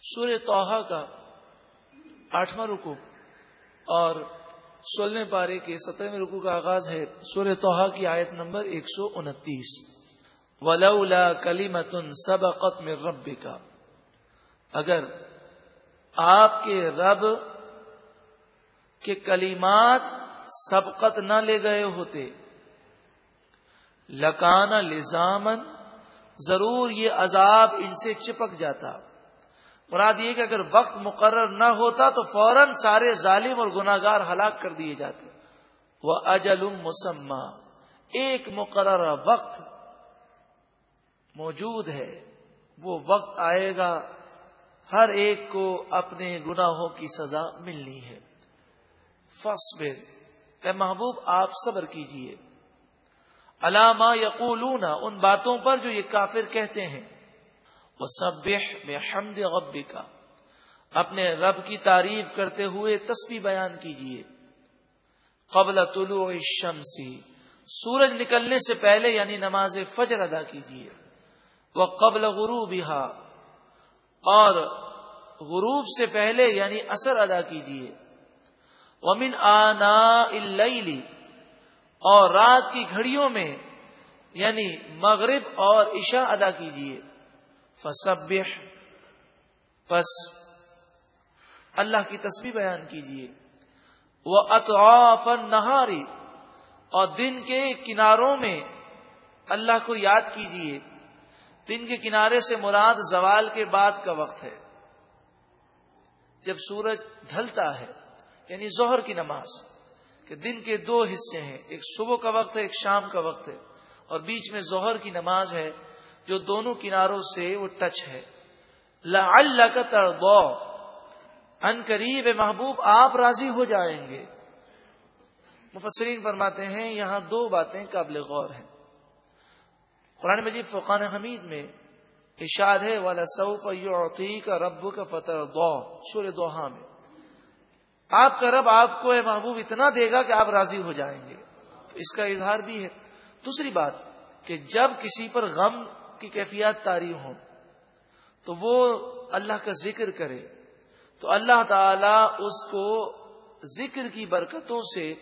سورہ توحا کا آٹھواں رکو اور سولہویں پارے کے سترویں رکو کا آغاز ہے سورہ توحا کی آیت نمبر ایک سو انتیس۔ ولولا کلی متن سب میں رب کا اگر آپ کے رب کے کلیمات سبقت نہ لے گئے ہوتے لکانا لزامن ضرور یہ عذاب ان سے چپک جاتا۔ مراد یہ کہ اگر وقت مقرر نہ ہوتا تو فوراً سارے ظالم اور گناگار ہلاک کر دیے جاتے۔ وہ اجل مسمہ ایک مقررہ وقت موجود ہے۔ وہ وقت آئے گا۔ ہر ایک کو اپنے گناہوں کی سزا ملنی ہے۔ اے محبوب، آپ صبر کیجیے۔ علامہ یقولون۔ ان باتوں پر جو یہ کافر کہتے ہیں۔ وہ سب بے حمد غبی کا اپنے رب کی تعریف کرتے ہوئے تسبیح بیان کیجیے قبل طلوع الشمسی سورج نکلنے سے پہلے یعنی نماز فجر ادا کیجیے وہ قبل غروب اور غروب سے پہلے یعنی اثر ادا کیجیے ومن آنا اللیلی اور رات کی گھڑیوں میں یعنی مغرب اور عشاء ادا کیجیے فسب پس اللہ کی تصویر بیان کیجیے وہ اطراف نہاری اور دن کے کناروں میں اللہ کو یاد کیجیے دن کے کنارے سے مراد زوال کے بعد کا وقت ہے۔ جب سورج ڈھلتا ہے یعنی ظہر کی نماز، کہ دن کے دو حصے ہیں، ایک صبح کا وقت ہے، ایک شام کا وقت ہے۔ اور بیچ میں ظہر کی نماز ہے جو دونوں کناروں سے وہ ٹچ ہے۔ اللہ کا تڑ ان قریب محبوب آپ راضی ہو جائیں گے۔ مفسرین فرماتے ہیں، یہاں دو باتیں قابل غور ہیں۔ قرآن مجید فقان حمید میں اشاد ہے والا سعف کا رب کا فتح دو سور دوہا میں۔ آپ کا رب آپ کو اے محبوب اتنا دے گا کہ آپ راضی ہو جائیں گے۔ تو اس کا اظہار بھی ہے۔ دوسری بات کہ جب کسی پر غم کی کیفیات تاری ہو تو وہ اللہ کا ذکر کرے۔ تو اللہ تعالی اس کو ذکر کی برکتوں سے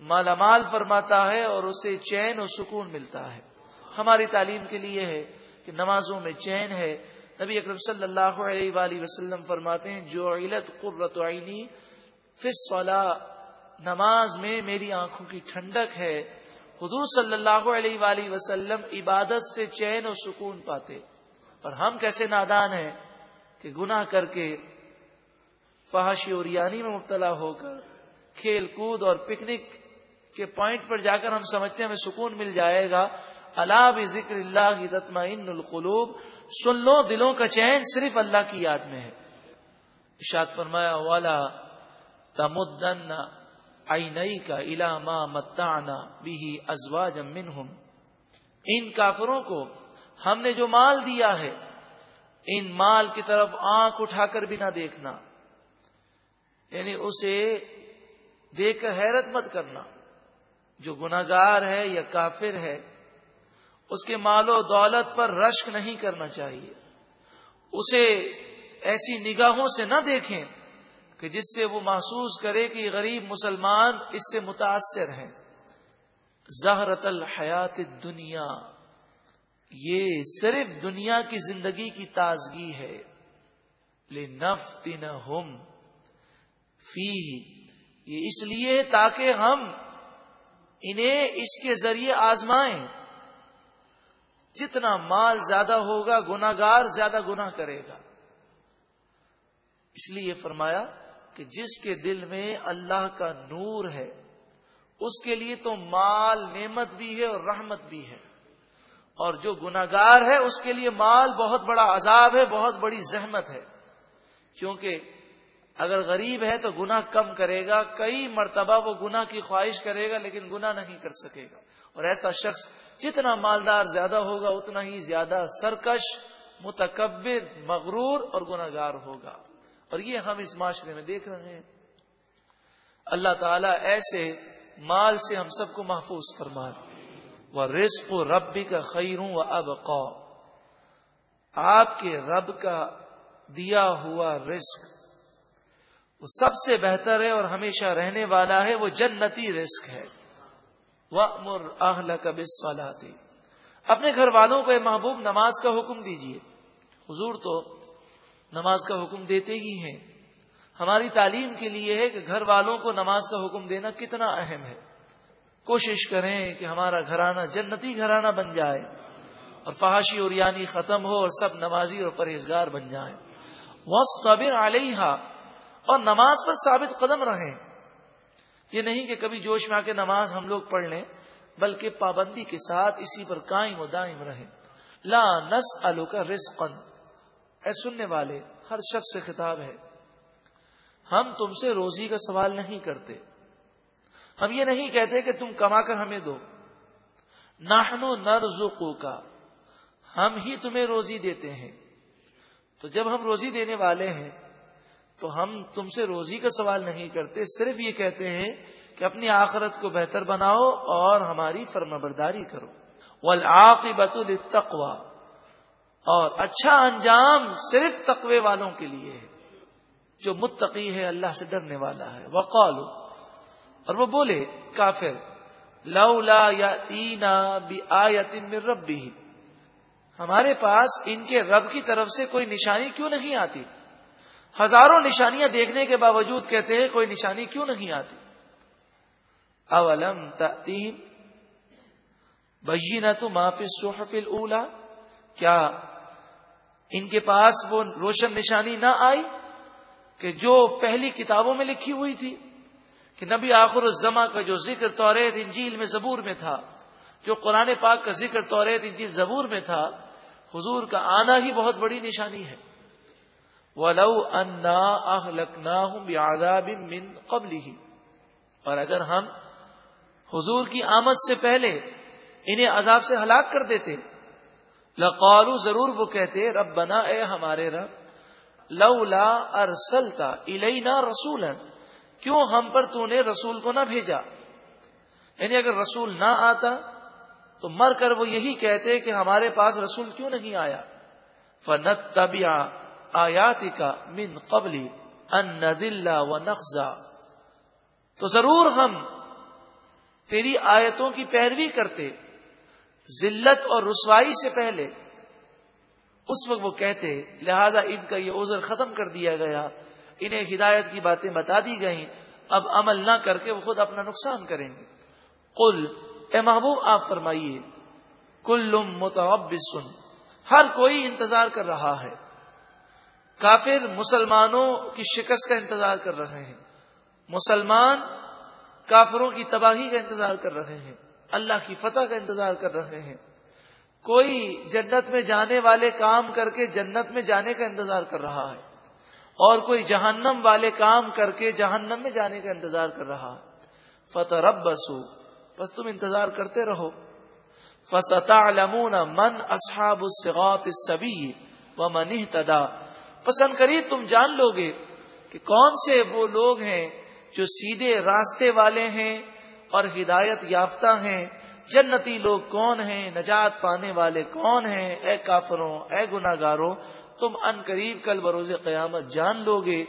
مالا مال فرماتا ہے اور اسے چین اور سکون ملتا ہے۔ ہماری تعلیم کے لیے ہے کہ نمازوں میں چین ہے۔ نبی اکرم صلی اللہ علیہ وآلہ وسلم فرماتے ہیں جو علت قرۃ عینی فلا نماز میں میری آنکھوں کی ٹھنڈک ہے۔ حضور صلی اللہ علیہ وآلہ وسلم عبادت سے چین و سکون پاتے اور ہم کیسے نادان ہیں کہ گناہ کر کے فحاشی اور یعنی میں مبتلا ہو کر کھیل کود اور پکنک کے پوائنٹ پر جا کر ہم سمجھتے ہیں ہمیں سکون مل جائے گا۔ اللہ بھی ذکر اللہ کی تتما القلوب۔ سن لو دلوں کا چین صرف اللہ کی یاد میں ہے۔ اشاد فرمایا، والا تمدن آئی کا علامہ متانا بھی ازوا جمن ان کافروں کو ہم نے جو مال دیا ہے، ان مال کی طرف آنکھ اٹھا کر بھی نہ دیکھنا۔ یعنی اسے دیکھ کر حیرت مت کرنا۔ جو گناگار ہے یا کافر ہے، اس کے مال و دولت پر رشک نہیں کرنا چاہیے۔ اسے ایسی نگاہوں سے نہ دیکھیں۔ کہ جس سے وہ محسوس کرے کہ غریب مسلمان اس سے متاثر ہیں۔ زہرت الحیات دنیا یہ صرف دنیا کی زندگی کی تازگی ہے۔ لے نفت ہم فی یہ اس لیے تاکہ ہم انہیں اس کے ذریعے آزمائیں۔ جتنا مال زیادہ ہوگا گناگار زیادہ گناہ کرے گا۔ اس لیے یہ فرمایا کہ جس کے دل میں اللہ کا نور ہے، اس کے لیے تو مال نعمت بھی ہے اور رحمت بھی ہے۔ اور جو گناگار ہے، اس کے لیے مال بہت بڑا عذاب ہے، بہت بڑی زحمت ہے۔ کیونکہ اگر غریب ہے تو گناہ کم کرے گا، کئی مرتبہ وہ گناہ کی خواہش کرے گا لیکن گناہ نہیں کر سکے گا۔ اور ایسا شخص جتنا مالدار زیادہ ہوگا، اتنا ہی زیادہ سرکش، متکبر، مغرور اور گناگار ہوگا۔ اور یہ ہم اس معاشرے میں دیکھ رہے ہیں۔ اللہ تعالیٰ ایسے مال سے ہم سب کو محفوظ فرما وہ رزق و ربی کا خیروں و اب آپ کے رب کا دیا ہوا رزق وہ سب سے بہتر ہے اور ہمیشہ رہنے والا ہے، وہ جنتی رزق ہے۔ وہ مر آہل کبس اپنے گھر والوں کو محبوب نماز کا حکم دیجیے حضور تو نماز کا حکم دیتے ہی ہیں۔ ہماری تعلیم کے لیے ہے کہ گھر والوں کو نماز کا حکم دینا کتنا اہم ہے۔ کوشش کریں کہ ہمارا گھرانہ جنتی گھرانہ بن جائے اور فحاشی اور یعنی ختم ہو اور سب نمازی اور پرہیزگار بن جائیں۔ وصطبر علیہ اور نماز پر ثابت قدم رہیں۔ یہ نہیں کہ کبھی جوش میں آ کے نماز ہم لوگ پڑھ لیں، بلکہ پابندی کے ساتھ اسی پر قائم و دائم رہیں۔ لا نس الو کا رسقن اے سننے والے، ہر شخص سے خطاب ہے، ہم تم سے روزی کا سوال نہیں کرتے۔ ہم یہ نہیں کہتے کہ تم کما کر ہمیں دو۔ ناہنو نرزقو کا ہم ہی تمہیں روزی دیتے ہیں۔ تو جب ہم روزی دینے والے ہیں، تو ہم تم سے روزی کا سوال نہیں کرتے، صرف یہ کہتے ہیں کہ اپنی آخرت کو بہتر بناؤ اور ہماری فرما برداری کرو۔ والعاقبت للتقوى اور اچھا انجام صرف تقوی والوں کے لیے ہے۔ جو متقی ہے، اللہ سے ڈرنے والا ہے۔ وقالو اور وہ بولے، کافر، لولا یا تینا بھی آیت ربی ہمارے پاس ان کے رب کی طرف سے کوئی نشانی کیوں نہیں آتی؟ ہزاروں نشانیاں دیکھنے کے باوجود کہتے ہیں، کوئی نشانی کیوں نہیں آتی؟ اولم تیم بجی نہ تو معافی صحف اولا کیا ان کے پاس وہ روشن نشانی نہ آئی کہ جو پہلی کتابوں میں لکھی ہوئی تھی کہ نبی آخر الزما کا جو ذکر توریت انجیل میں زبور میں تھا، جو قرآن پاک کا ذکر توریت انجیل زبور میں تھا، حضور کا آنا ہی بہت بڑی نشانی ہے۔ ولو انا من قبل ہی اور اگر ہم حضور کی آمد سے پہلے انہیں عذاب سے ہلاک کر دیتے لقالو ضرور وہ کہتے رب بنا اے ہمارے رب، لولا ارسلتا الینا رسولا، کیوں ہم پر تو نے رسول کو نہ بھیجا؟ یعنی اگر رسول نہ آتا تو مر کر وہ یہی کہتے کہ ہمارے پاس رسول کیوں نہیں آیا؟ فنت طبیع آیاتی کا من قبلی ان دلہ و تو ضرور ہم تیری آیتوں کی پیروی کرتے ذلت اور رسوائی سے پہلے اس وقت وہ کہتے لہذا ان کا یہ عذر ختم کر دیا گیا۔ انہیں ہدایت کی باتیں بتا دی گئیں۔ اب عمل نہ کر کے وہ خود اپنا نقصان کریں گے۔ قل، اے محبوب، آپ فرمائیے، کل متعب سن ہر کوئی انتظار کر رہا ہے۔ کافر مسلمانوں کی شکست کا انتظار کر رہے ہیں۔ مسلمان کافروں کی تباہی کا انتظار کر رہے ہیں۔ اللہ کی فتح کا انتظار کر رہے ہیں۔ کوئی جنت میں جانے والے کام کر کے جنت میں جانے کا انتظار کر رہا ہے۔ اور کوئی جہنم والے کام کر کے جہنم میں جانے کا انتظار کر رہا ہے۔ فتح رب بسو بس تم انتظار کرتے رہو۔ فستا من اصحاب السغات السبی و من تدا پسند کری تم جان لو گے کہ کون سے وہ لوگ ہیں جو سیدھے راستے والے ہیں اور ہدایت یافتہ ہیں۔ جنتی لوگ کون ہیں؟ نجات پانے والے کون ہیں؟ اے کافروں، اے گناگاروں تم ان قریب کل بروز قیامت جان لو گے